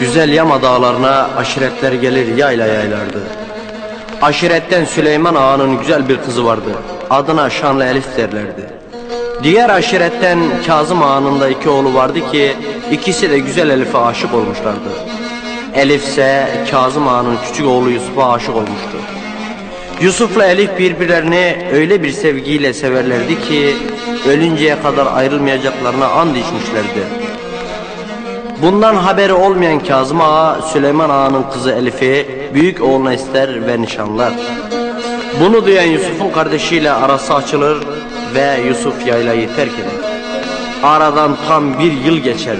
Güzel Yama dağlarına aşiretler gelir yayla yaylardı. Aşiretten Süleyman Ağa'nın güzel bir kızı vardı. Adına Şanlı Elif derlerdi. Diğer aşiretten Kazım Ağa'nın da iki oğlu vardı ki ikisi de güzel Elif'e aşık olmuşlardı. Elif ise Kazım Ağa'nın küçük oğlu Yusuf'a aşık olmuştu. Yusuf'la Elif birbirlerini öyle bir sevgiyle severlerdi ki ölünceye kadar ayrılmayacaklarına and içmişlerdi. Bundan haberi olmayan Kazım Ağa Süleyman Ağa'nın kızı Elif'i büyük oğluna ister ve nişanlar. Bunu duyan Yusuf'un kardeşiyle arası açılır ve Yusuf yaylayı terk eder. Aradan tam bir yıl geçer.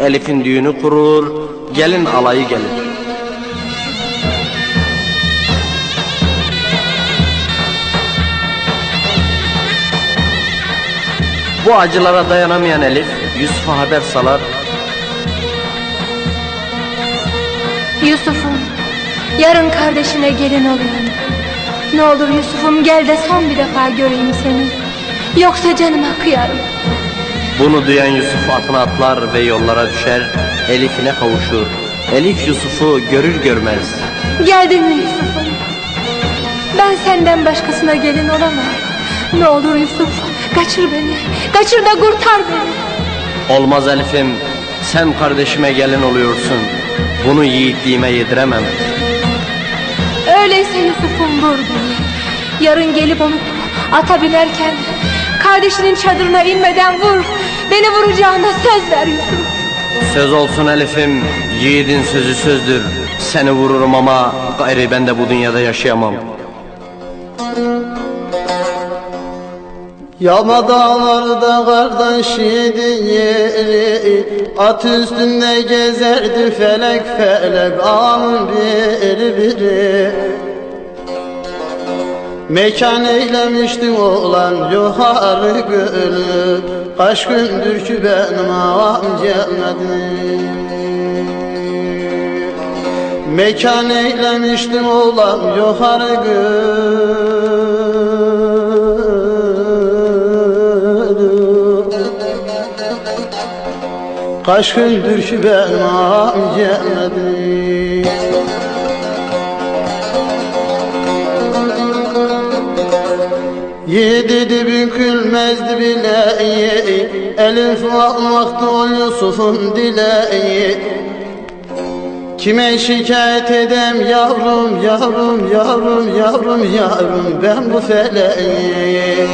Elif'in düğünü kurulur, gelin alayı gelir. Bu acılara dayanamayan Elif Yusuf'a haber salar Yusuf'um, yarın kardeşine gelin oluyorum. Ne olur Yusuf'um gel de son bir defa göreyim seni. Yoksa canıma kıyarım. Bunu duyan Yusuf atına atlar ve yollara düşer, Elif'ine kavuşur. Elif Yusuf'u görür görmez. Geldin mi Yusuf'um? Ben senden başkasına gelin olamam. Ne olur Yusuf, kaçır beni. Kaçır da kurtar beni. Olmaz Elif'im, sen kardeşime gelin oluyorsun. Bunu yiğitliğime yediremem. Öyleyse Yusuf'um vur beni. Yarın gelip onu ata binerken kardeşinin çadırına inmeden vur. Beni vuracağına söz ver Yusuf. Söz olsun Elif'im, yiğidin sözü sözdür. Seni vururum ama gayrı ben de bu dünyada yaşayamam. Yama dağlarda kardeşiydi yeri. At üstünde gezerdi felek felek Ağın biri biri. Mekan eylemişti oğlan yukarı gölü Kaç gündür ki benim ağam gelmedi. Mekan eylemiştim oğlan yukarı gölü Kaç gündür ağam gelmedi. Yedi bükülmezdi bile Elif almaktı o Yusuf'un dileği. Kime şikayet edem yavrum yavrum yavrum yavrum yavrum ben bu feleği.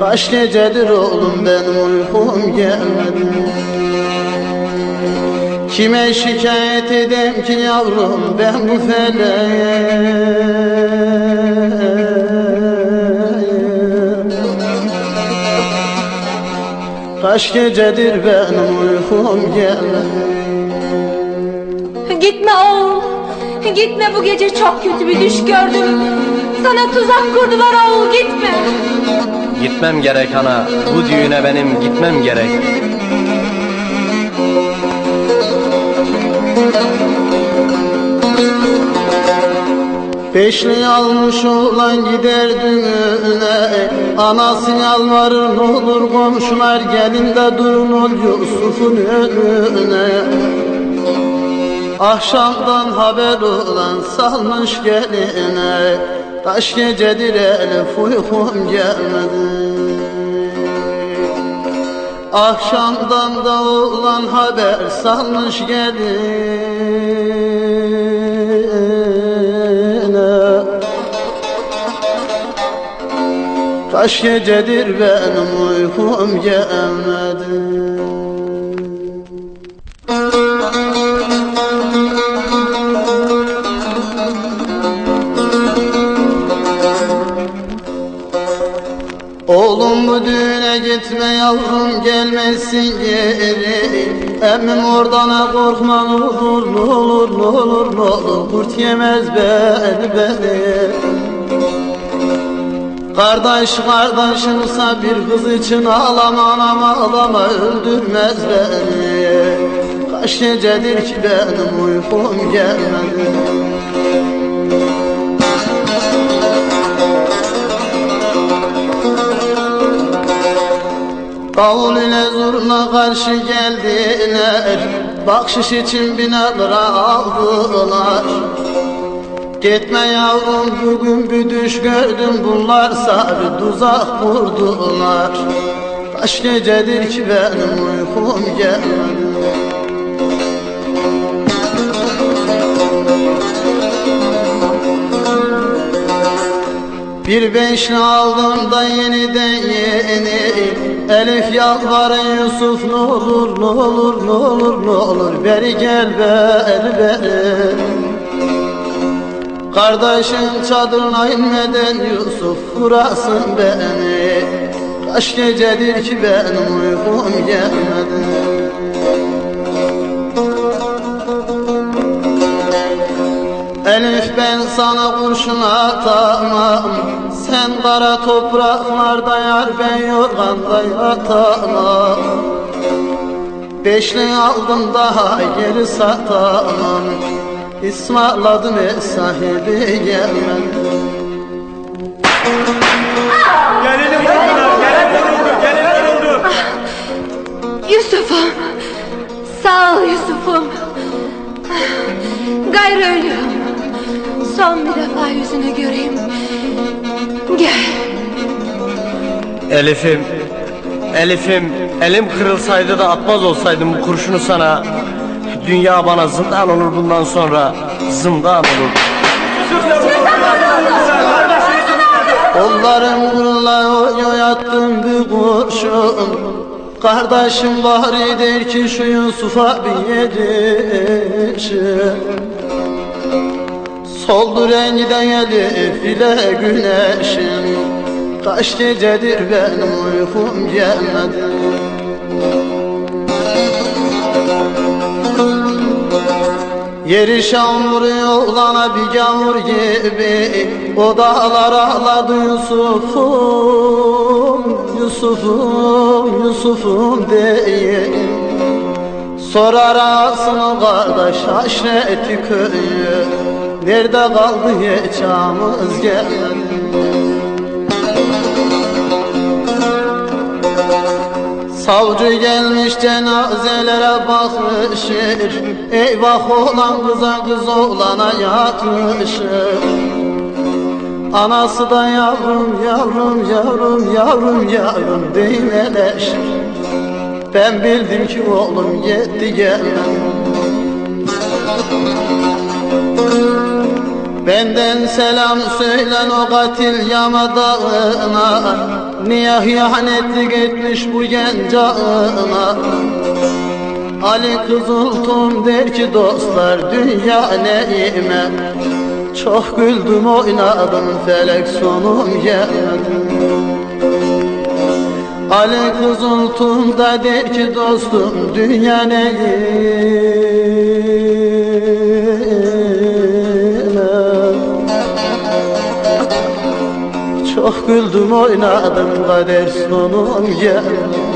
Kaç gecedir oğlum benim uykum gelmedi Kime şikayet edem ki yavrum ben bu feleği Kaç gecedir benim uykum gelmedi Gitme oğul. Gitme bu gece çok kötü bir düş gördüm. Sana tuzak kurdular oğul gitme. Gitmem gerek ana, bu düğüne benim gitmem gerek. Beşli almış olan gider düğüne. Anası yalvarır ne olur komşular gelin de durun ol Yusuf'un önüne. Akşamdan haber olan salmış geline. Kaç gecedir elif uykum gelmedi. Akşamdan da olan haber salmış geline Kaç gecedir benim uykum gelmedi. Oğlum bu düğüne gitme yavrum gelmesin geri. Emmim oradan korkma ne olur ne olur ne olur ne olur. Kurt yemez beni beni Kardeş kardeşinsa bir kız için ağlama ağlama ağlama öldürmez beni. Kaç gecedir ki benim uykum gelmedi. Davul ile zurna karşı geldiler. Bakşiş için binalara aldılar. Gitme yavrum bugün bir düş gördüm. Bunlar sarı tuzak kurdular Kaç gecedir ki benim uykum gelmedi Bir beşli aldım da yeniden yeni Elif yalvarın Yusuf ne olur ne olur ne olur ne olur. Beri gel beri beri Kardeşin çadırına inmeden Yusuf vurasın beni. Kaç gecedir ki benim uykum gelmedi Elif ben sana kurşun atamam. Sen kara topraklarda yar ben yorganda yatamam Beşli aldım daha geri satamam İsmarladım e sahibi gelmedi Gelelim vurdular, gelen vuruldu, gelen vuruldu. Yusuf'um. Sağ ol Yusuf'um. Gayrı ölüyorum. Son bir defa yüzünü göreyim. Gel. Elif'im, Elif'im, elim kırılsaydı da atmaz olsaydım bu kurşunu sana. Dünya bana zindan olur. Bundan sonra, zindan olur. Kollarım gururla yattım bir kurşun. Kardeşim bari der ki şu Yusuf'a bir yetişin Soldu rengi de elif ile güneşin. Kaç gecedir benim uykum gelmedi Yeri şan vuruyor bir gavur gibi O dağlar ağladı Yusuf'um Yusuf'um Yusuf'um diye. Sorar ağasını kardeş aşreti köyü Nerede kaldı hiç ağamız? gelmedi Savcı gelmiş cenazelere bakmışır. Eyvah olan kıza kız oğlana yatmışır. Anası da yavrum yavrum yavrum yavrum yavrum deymeleşir Ben bildim ki oğlum gitti gelmedi Benden selam söylen o katil yama dağına. Niye hıyanetlik etmiş bu genç ağına Ali Kızıltum der ki dostlar dünya neime Çok güldüm oynadım felek sonum gelmedi Ali Kızıltum da der ki dostum dünya neime Çok güldüm oynadım kader sonum geldi